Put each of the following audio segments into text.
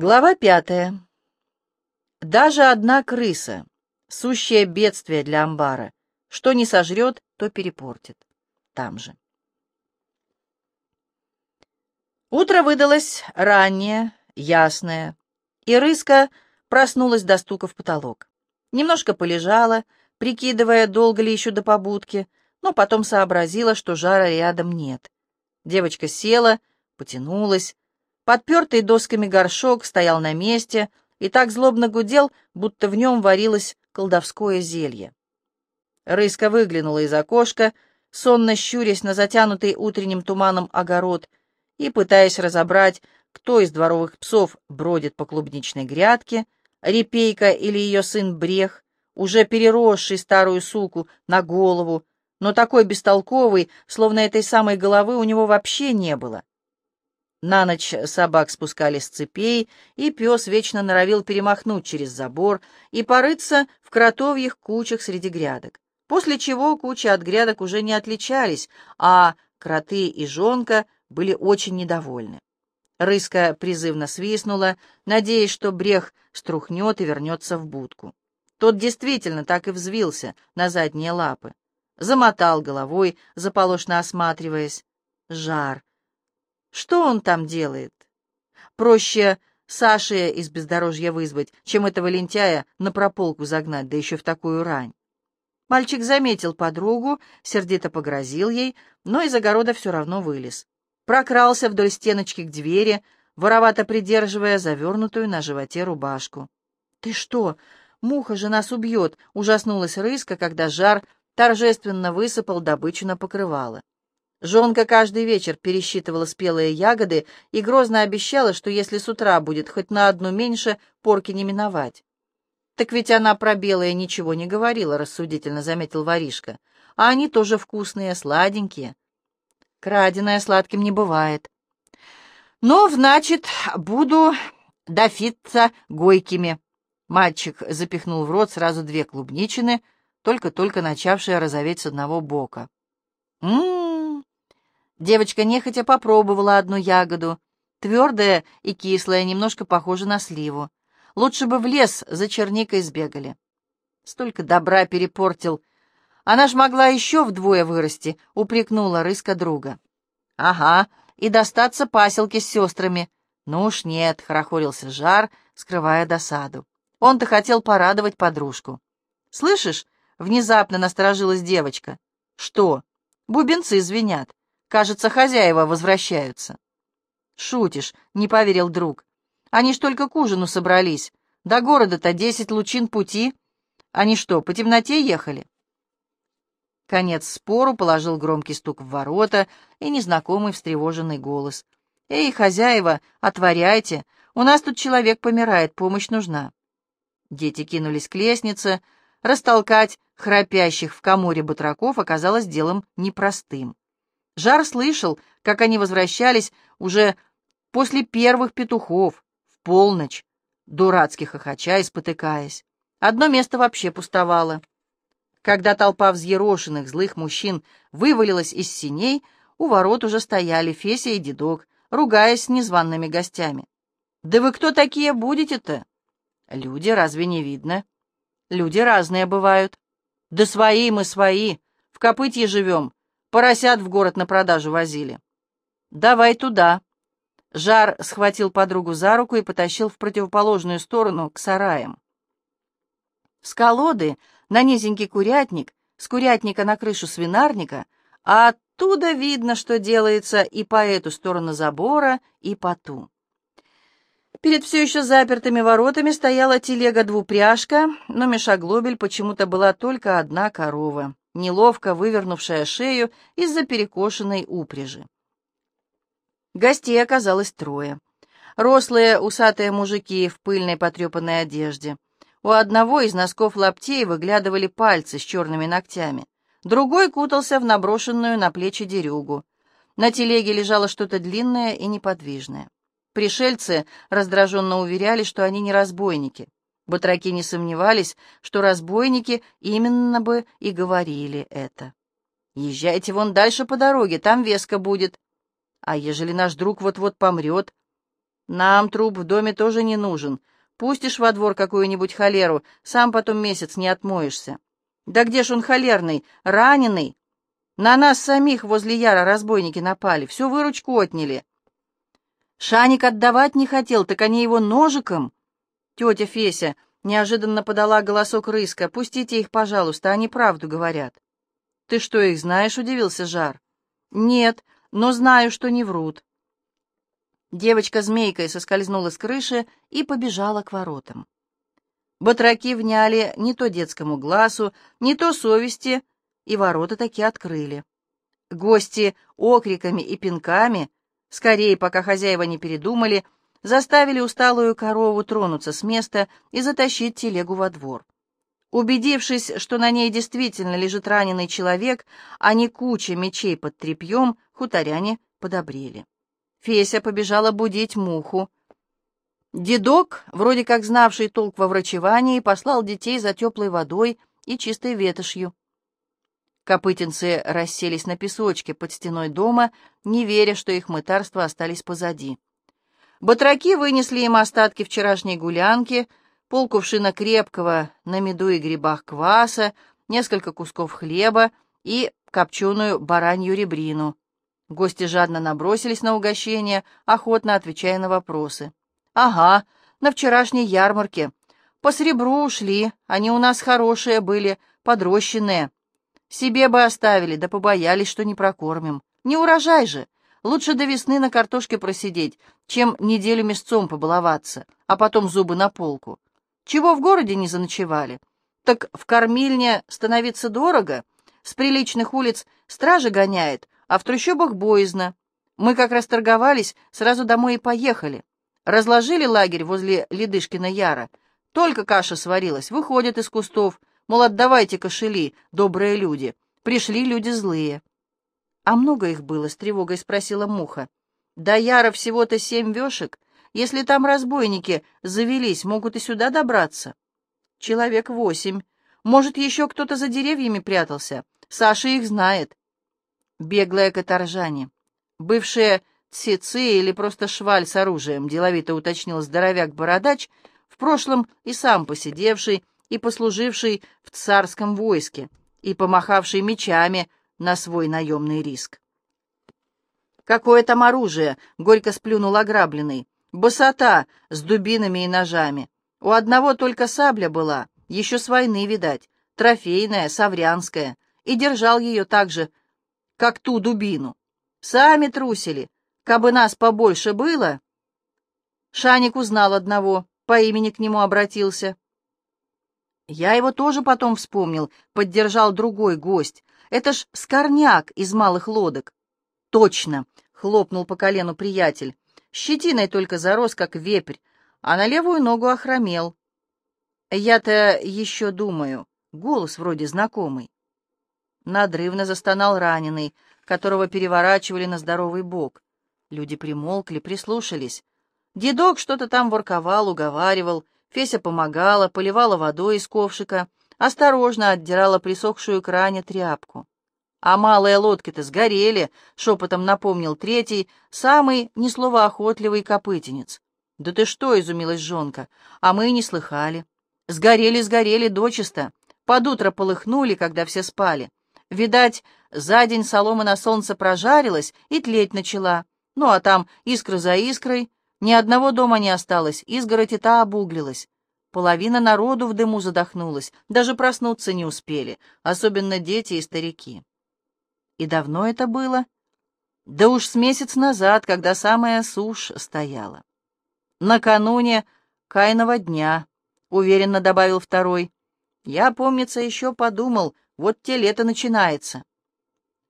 Глава пятая. Даже одна крыса — сущее бедствие для амбара. Что не сожрет, то перепортит. Там же. Утро выдалось раннее, ясное, и рыска проснулась до стука в потолок. Немножко полежала, прикидывая, долго ли еще до побудки, но потом сообразила, что жара рядом нет. Девочка села, потянулась, Подпертый досками горшок стоял на месте и так злобно гудел, будто в нем варилось колдовское зелье. Рыска выглянула из окошка, сонно щурясь на затянутый утренним туманом огород и пытаясь разобрать, кто из дворовых псов бродит по клубничной грядке, репейка или ее сын Брех, уже переросший старую суку на голову, но такой бестолковый, словно этой самой головы у него вообще не было. На ночь собак спускали с цепей, и пес вечно норовил перемахнуть через забор и порыться в кротовьих кучах среди грядок, после чего кучи от грядок уже не отличались, а кроты и жонка были очень недовольны. Рыска призывно свистнула, надеясь, что брех струхнет и вернется в будку. Тот действительно так и взвился на задние лапы. Замотал головой, заполошно осматриваясь. Жар, что он там делает? Проще Саше из бездорожья вызвать, чем этого лентяя на прополку загнать, да еще в такую рань. Мальчик заметил подругу, сердито погрозил ей, но из огорода все равно вылез. Прокрался вдоль стеночки к двери, воровато придерживая завернутую на животе рубашку. «Ты что? Муха же нас убьет!» — ужаснулась рыска, когда жар торжественно высыпал добычу на покрывало. Жонка каждый вечер пересчитывала спелые ягоды и грозно обещала, что если с утра будет хоть на одну меньше, порки не миновать. «Так ведь она про белые ничего не говорила», — рассудительно заметил воришка. «А они тоже вкусные, сладенькие». «Краденое сладким не бывает». «Ну, значит, буду дофиться гойкими». Мальчик запихнул в рот сразу две клубничины, только-только начавшие розоветь с одного бока. «М-м-м!» Девочка нехотя попробовала одну ягоду. Твердая и кислая, немножко похожа на сливу. Лучше бы в лес за черникой сбегали. Столько добра перепортил. Она ж могла еще вдвое вырасти, упрекнула рыска друга. Ага, и достаться паселки с сестрами. Ну уж нет, хорохорился жар, скрывая досаду. Он-то хотел порадовать подружку. Слышишь, внезапно насторожилась девочка. Что? Бубенцы звенят. Кажется, хозяева возвращаются. Шутишь, не поверил друг. Они ж только к ужину собрались. До города-то десять лучин пути. Они что, по темноте ехали? Конец спору положил громкий стук в ворота и незнакомый встревоженный голос. «Эй, хозяева, отворяйте! У нас тут человек помирает, помощь нужна!» Дети кинулись к лестнице. Растолкать храпящих в коморе батраков оказалось делом непростым. Жар слышал, как они возвращались уже после первых петухов, в полночь, дурацки хохоча и спотыкаясь. Одно место вообще пустовало. Когда толпа взъерошенных злых мужчин вывалилась из синей, у ворот уже стояли Феся и дедок, ругаясь с незваными гостями. «Да вы кто такие будете-то?» «Люди разве не видно?» «Люди разные бывают». «Да свои мы свои, в копытье живем, Поросят в город на продажу возили. Давай туда. Жар схватил подругу за руку и потащил в противоположную сторону, к сараям. С колоды на низенький курятник, с курятника на крышу свинарника, а оттуда видно, что делается и по эту сторону забора, и по ту. Перед все еще запертыми воротами стояла телега-двупряжка, но Мешаглобель почему-то была только одна корова неловко вывернувшая шею из-за перекошенной упряжи. Гостей оказалось трое. Рослые, усатые мужики в пыльной потрепанной одежде. У одного из носков лаптей выглядывали пальцы с черными ногтями. Другой кутался в наброшенную на плечи дерюгу. На телеге лежало что-то длинное и неподвижное. Пришельцы раздраженно уверяли, что они не разбойники. Батраки не сомневались, что разбойники именно бы и говорили это. «Езжайте вон дальше по дороге, там веска будет. А ежели наш друг вот-вот помрет?» Нам труп в доме тоже не нужен. Пустишь во двор какую-нибудь холеру, сам потом месяц не отмоешься. Да где ж он холерный? Раненый? На нас самих возле Яра разбойники напали, всю выручку отняли. Шаник отдавать не хотел, так они его ножиком. Тетя Феся неожиданно подала голосок рыска. Пустите их, пожалуйста, они правду говорят. Ты что, их знаешь? — удивился Жар. Нет, но знаю, что не врут. Девочка змейкой соскользнула с крыши и побежала к воротам. Батраки вняли не то детскому глазу, не то совести, и ворота таки открыли. Гости окриками и пинками, скорее, пока хозяева не передумали, заставили усталую корову тронуться с места и затащить телегу во двор. Убедившись, что на ней действительно лежит раненый человек, а не куча мечей под тряпьем, хуторяне подобрели. Феся побежала будить муху. Дедок, вроде как знавший толк во врачевании, послал детей за теплой водой и чистой ветошью. Копытинцы расселись на песочке под стеной дома, не веря, что их мытарства остались позади. Батраки вынесли им остатки вчерашней гулянки — полкувшина крепкого на меду и грибах кваса, несколько кусков хлеба и копченую баранью ребрину. Гости жадно набросились на угощение, охотно отвечая на вопросы. «Ага, на вчерашней ярмарке. По серебру ушли, они у нас хорошие были, подрощенные. Себе бы оставили, да побоялись, что не прокормим. Не урожай же. Лучше до весны на картошке просидеть, чем неделю мясцом побаловаться, а потом зубы на полку. Чего в городе не заночевали? Так в кормильне становиться дорого, с приличных улиц стражи гоняет, а в трущобах боязно. Мы как раз торговались, сразу домой и поехали. Разложили лагерь возле Ледышкина Яра. Только каша сварилась, выходят из кустов, мол, отдавайте кошели, добрые люди. Пришли люди злые. А много их было, с тревогой спросила Муха. До Яра всего-то семь вешек, если там разбойники завелись, могут и сюда добраться. Человек восемь. Может, еще кто-то за деревьями прятался. Саша их знает. Беглые каторжане. Бывшие цецы или просто шваль с оружием, деловито уточнил здоровяк-бородач, в прошлом и сам посидевший, и послуживший в царском войске, и помахавший мечами на свой наемный риск. «Какое там оружие?» — горько сплюнул ограбленный. Босота с дубинами и ножами. У одного только сабля была, еще с войны, видать, трофейная, саврянская, и держал ее так же, как ту дубину. Сами трусили. Кабы нас побольше было... Шаник узнал одного, по имени к нему обратился. Я его тоже потом вспомнил, поддержал другой гость. Это ж скорняк из малых лодок. Точно, хлопнул по колену приятель. Щетиной только зарос, как вепрь, а на левую ногу охромел. Я-то еще думаю, голос вроде знакомый. Надрывно застонал раненый, которого переворачивали на здоровый бок. Люди примолкли, прислушались. Дедок что-то там ворковал, уговаривал, Феся помогала, поливала водой из ковшика, осторожно отдирала присохшую к ране тряпку. «А малые лодки-то сгорели», — шепотом напомнил третий, самый несловоохотливый копытенец. «Да ты что?» — изумилась жонка. «А мы и не слыхали. Сгорели, сгорели дочисто. Под утро полыхнули, когда все спали. Видать, за день солома на солнце прожарилась и тлеть начала. Ну, а там искра за искрой. Ни одного дома не осталось, изгородь и та обуглилась. Половина народу в дыму задохнулась, даже проснуться не успели, особенно дети и старики. И давно это было? Да уж с месяц назад, когда самая сушь стояла. Накануне Кайного дня, уверенно добавил второй. Я, помнится, еще подумал, вот те лето начинается.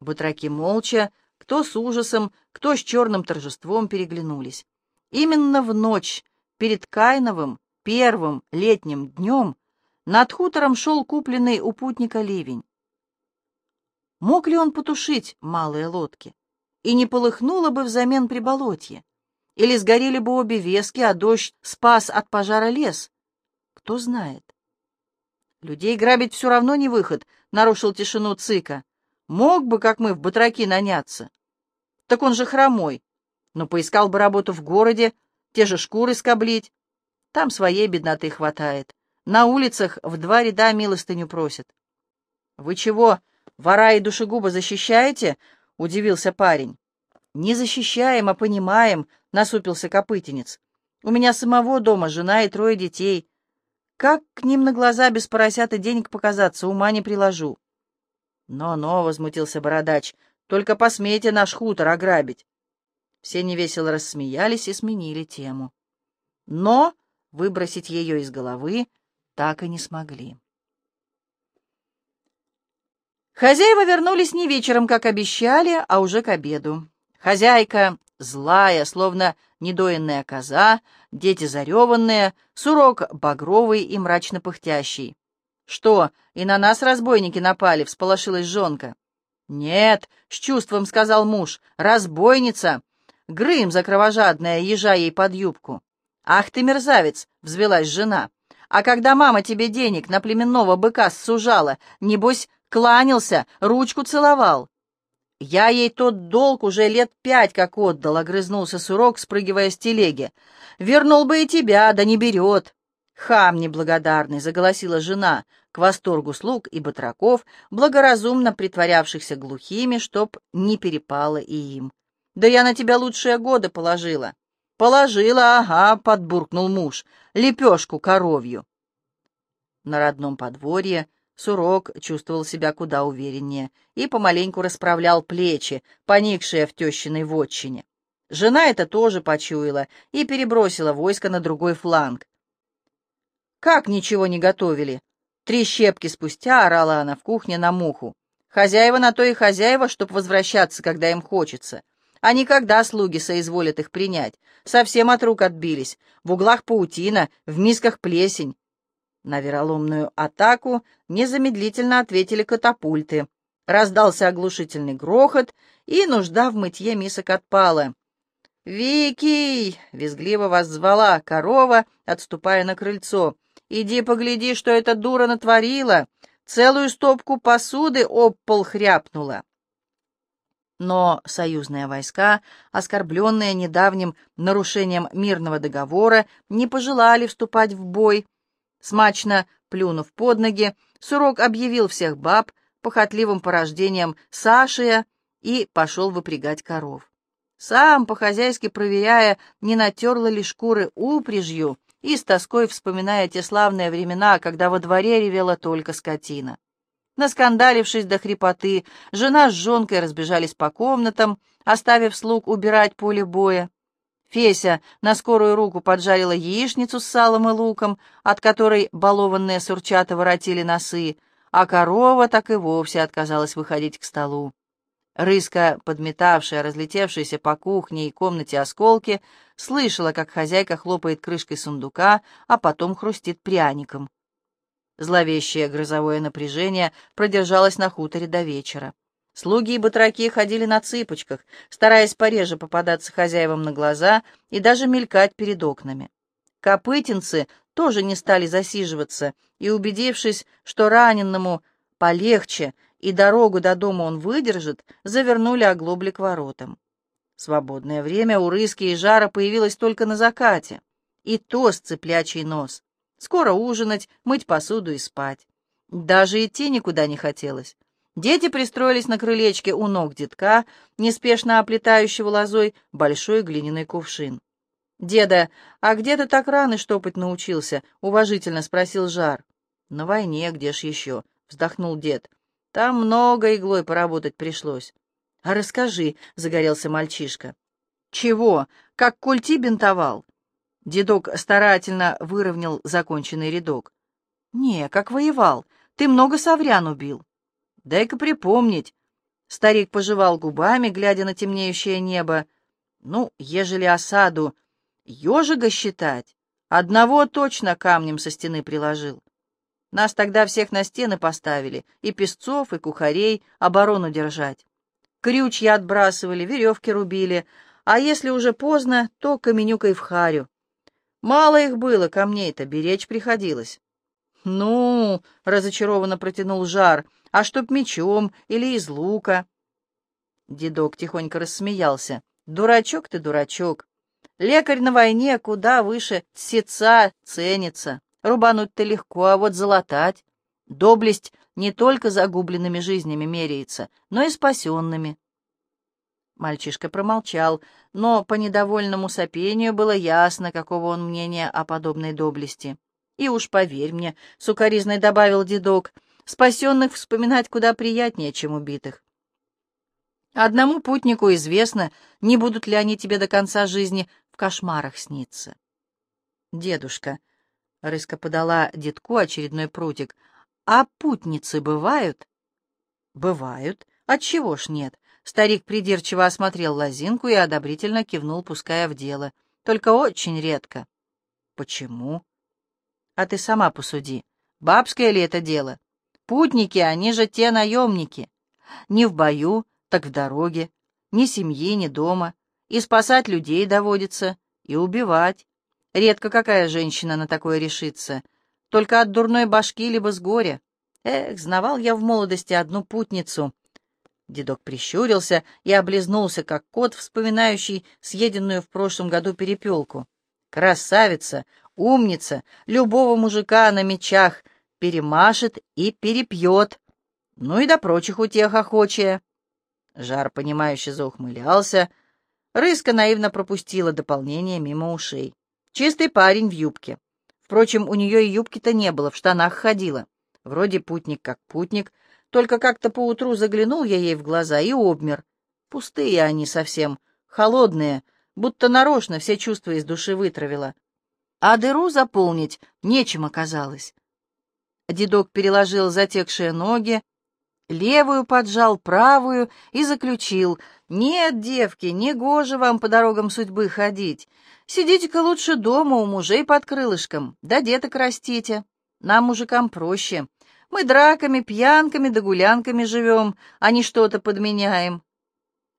Батраки молча, кто с ужасом, кто с черным торжеством переглянулись. Именно в ночь перед Кайновым первым летним днем над хутором шел купленный у путника ливень. Мог ли он потушить малые лодки? И не полыхнуло бы взамен при болотье? Или сгорели бы обе вески, а дождь спас от пожара лес? Кто знает. Людей грабить все равно не выход, — нарушил тишину Цика. Мог бы, как мы, в батраки наняться. Так он же хромой. Но поискал бы работу в городе, те же шкуры скоблить. Там своей бедноты хватает. На улицах в два ряда милостыню просят. «Вы чего, вора и душегуба защищаете?» — удивился парень. «Не защищаем, а понимаем», — насупился копытенец. «У меня самого дома жена и трое детей. Как к ним на глаза без поросят и денег показаться, ума не приложу». «Но-но», — возмутился бородач, — «только посмейте наш хутор ограбить». Все невесело рассмеялись и сменили тему. Но выбросить ее из головы так и не смогли. Хозяева вернулись не вечером, как обещали, а уже к обеду. Хозяйка злая, словно недоенная коза, дети зареванные, сурок багровый и мрачно пыхтящий. «Что, и на нас разбойники напали?» — всполошилась жонка. «Нет», — с чувством сказал муж, — «разбойница! Грым за кровожадная, ежа ей под юбку!» «Ах ты, мерзавец!» — взвелась жена. «А когда мама тебе денег на племенного быка сужала, небось, кланялся, ручку целовал?» «Я ей тот долг уже лет пять как отдал», — огрызнулся Сурок, спрыгивая с телеги. «Вернул бы и тебя, да не берет». «Хам неблагодарный», — заголосила жена, к восторгу слуг и батраков, благоразумно притворявшихся глухими, чтоб не перепало и им. «Да я на тебя лучшие годы положила». «Положила, ага», — подбуркнул муж, — «лепешку коровью». На родном подворье Сурок чувствовал себя куда увереннее и помаленьку расправлял плечи, поникшие в тещиной вотчине. Жена это тоже почуяла и перебросила войско на другой фланг. «Как ничего не готовили?» Три щепки спустя орала она в кухне на муху. «Хозяева на то и хозяева, чтоб возвращаться, когда им хочется. А никогда слуги соизволят их принять. Совсем от рук отбились. В углах паутина, в мисках плесень». На вероломную атаку незамедлительно ответили катапульты. Раздался оглушительный грохот, и нужда в мытье мисок отпала. «Вики!» — визгливо вас звала корова, отступая на крыльцо. Иди погляди, что эта дура натворила. Целую стопку посуды об пол хряпнула. Но союзные войска, оскорбленные недавним нарушением мирного договора, не пожелали вступать в бой. Смачно плюнув под ноги, Сурок объявил всех баб похотливым порождением Сашия и пошел выпрягать коров. Сам, по-хозяйски проверяя, не натерла ли шкуры упряжью, и с тоской вспоминая те славные времена, когда во дворе ревела только скотина. Наскандалившись до хрипоты, жена с жонкой разбежались по комнатам, оставив слуг убирать поле боя. Феся на скорую руку поджарила яичницу с салом и луком, от которой балованные сурчата воротили носы, а корова так и вовсе отказалась выходить к столу. Рыска, подметавшая разлетевшиеся по кухне и комнате осколки, слышала, как хозяйка хлопает крышкой сундука, а потом хрустит пряником. Зловещее грозовое напряжение продержалось на хуторе до вечера. Слуги и батраки ходили на цыпочках, стараясь пореже попадаться хозяевам на глаза и даже мелькать перед окнами. Копытинцы тоже не стали засиживаться, и, убедившись, что раненному полегче, и дорогу до дома он выдержит, завернули оглобли к воротам. Свободное время у Рыски и Жара появилось только на закате. И то с цыплячий нос. Скоро ужинать, мыть посуду и спать. Даже идти никуда не хотелось. Дети пристроились на крылечке у ног детка, неспешно оплетающего лозой большой глиняный кувшин. «Деда, а где ты так рано штопать научился?» — уважительно спросил Жар. «На войне, где ж еще?» — вздохнул дед. Там много иглой поработать пришлось. — А расскажи, — загорелся мальчишка. — Чего? Как культи бинтовал? Дедок старательно выровнял законченный рядок. — Не, как воевал. Ты много соврян убил. — Дай-ка припомнить. Старик пожевал губами, глядя на темнеющее небо. Ну, ежели осаду ежига считать, одного точно камнем со стены приложил. Нас тогда всех на стены поставили, и песцов, и кухарей, оборону держать. Крючья отбрасывали, веревки рубили, а если уже поздно, то каменюкой в харю. Мало их было, камней-то беречь приходилось. «Ну, — разочарованно протянул жар, — а чтоб мечом или из лука?» Дедок тихонько рассмеялся. «Дурачок ты, дурачок! Лекарь на войне куда выше сеца ценится. Рубануть-то легко, а вот залатать. Доблесть не только загубленными жизнями меряется, но и спасенными. Мальчишка промолчал, но по недовольному сопению было ясно, какого он мнения о подобной доблести. И уж поверь мне, — сукоризной добавил дедок, — спасенных вспоминать куда приятнее, чем убитых. Одному путнику известно, не будут ли они тебе до конца жизни в кошмарах сниться. Дедушка, — Рыска подала детку очередной прутик, — а путницы бывают? Бывают. Отчего ж нет? Старик придирчиво осмотрел лозинку и одобрительно кивнул, пуская в дело. Только очень редко. Почему? А ты сама посуди. Бабское ли это дело? Путники, они же те наемники. Не в бою, так в дороге. Ни семьи, ни дома. И спасать людей доводится, и убивать. Редко какая женщина на такое решится. Только от дурной башки либо с горя. Эх, знавал я в молодости одну путницу. Дедок прищурился и облизнулся, как кот, вспоминающий съеденную в прошлом году перепелку. Красавица, умница, любого мужика на мечах перемашет и перепьет. Ну и до прочих утех охочая. Жар, понимающе заухмылялся. Рыска наивно пропустила дополнение мимо ушей. Чистый парень в юбке. Впрочем, у нее и юбки-то не было, в штанах ходила. Вроде путник как путник, только как-то поутру заглянул я ей в глаза и обмер. Пустые они совсем, холодные, будто нарочно все чувства из души вытравила. А дыру заполнить нечем оказалось. Дедок переложил затекшие ноги, левую поджал, правую и заключил. «Нет, девки, не гоже вам по дорогам судьбы ходить. Сидите-ка лучше дома у мужей под крылышком, да деток растите. Нам, мужикам, проще. Мы драками, пьянками да гулянками живем, а не что-то подменяем».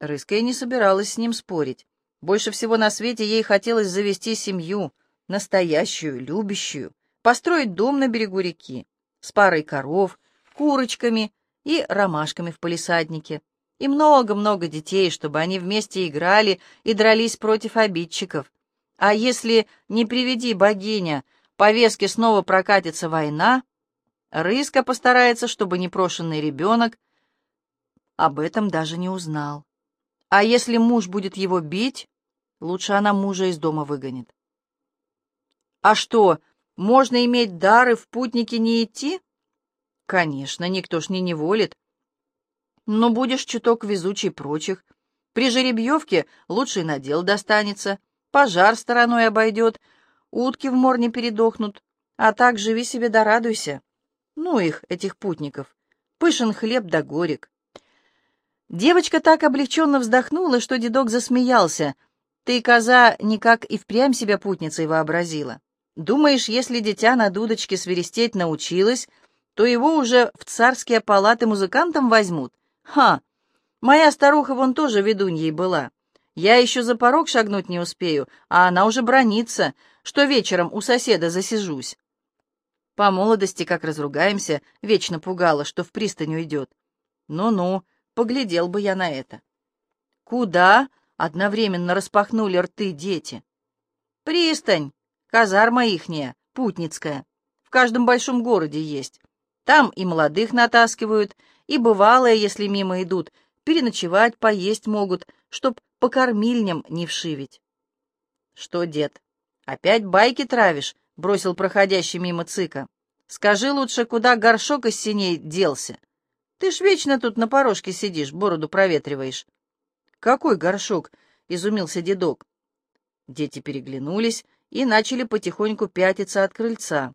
Рыска и не собиралась с ним спорить. Больше всего на свете ей хотелось завести семью, настоящую, любящую, построить дом на берегу реки, с парой коров, курочками и ромашками в палисаднике, и много-много детей, чтобы они вместе играли и дрались против обидчиков. А если, не приведи богиня, по веске снова прокатится война, Рыска постарается, чтобы непрошенный ребенок об этом даже не узнал. А если муж будет его бить, лучше она мужа из дома выгонит. А что, можно иметь дары в путники не идти? Конечно, никто ж не неволит. Но будешь чуток везучий прочих. При жеребьевке лучший надел достанется, пожар стороной обойдет, утки в мор не передохнут. А так живи себе да радуйся. Ну их, этих путников. Пышен хлеб да горек. Девочка так облегченно вздохнула, что дедок засмеялся. Ты, коза, никак и впрямь себя путницей вообразила. Думаешь, если дитя на дудочке свиристеть научилась, то его уже в царские палаты музыкантом возьмут. Ха! Моя старуха вон тоже ведуньей была. Я еще за порог шагнуть не успею, а она уже бронится, что вечером у соседа засижусь. По молодости, как разругаемся, вечно пугала, что в пристань уйдет. Ну-ну, поглядел бы я на это. Куда? Одновременно распахнули рты дети. Пристань, казарма ихняя, путницкая. В каждом большом городе есть. Там и молодых натаскивают, и бывалые, если мимо идут, переночевать, поесть могут, чтоб по кормильням не вшивить. Что, дед, опять байки травишь? — бросил проходящий мимо цыка. Скажи лучше, куда горшок из синей делся? Ты ж вечно тут на порожке сидишь, бороду проветриваешь. Какой горшок? — изумился дедок. Дети переглянулись и начали потихоньку пятиться от крыльца.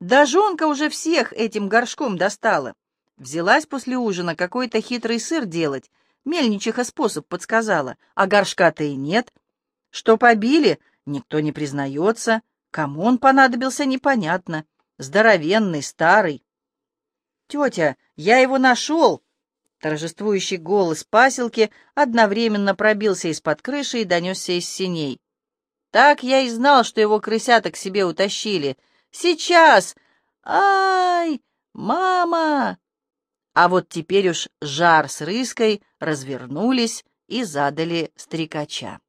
Да жонка уже всех этим горшком достала. Взялась после ужина какой-то хитрый сыр делать. Мельничиха способ подсказала, а горшка-то и нет. Что побили, никто не признается. Кому он понадобился, непонятно. Здоровенный, старый. «Тетя, я его нашел!» Торжествующий голос паселки одновременно пробился из-под крыши и донесся из синей. Так я и знал, что его крысята к себе утащили — Сейчас! Ай! Мама!» А вот теперь уж жар с рыской развернулись и задали стрекача.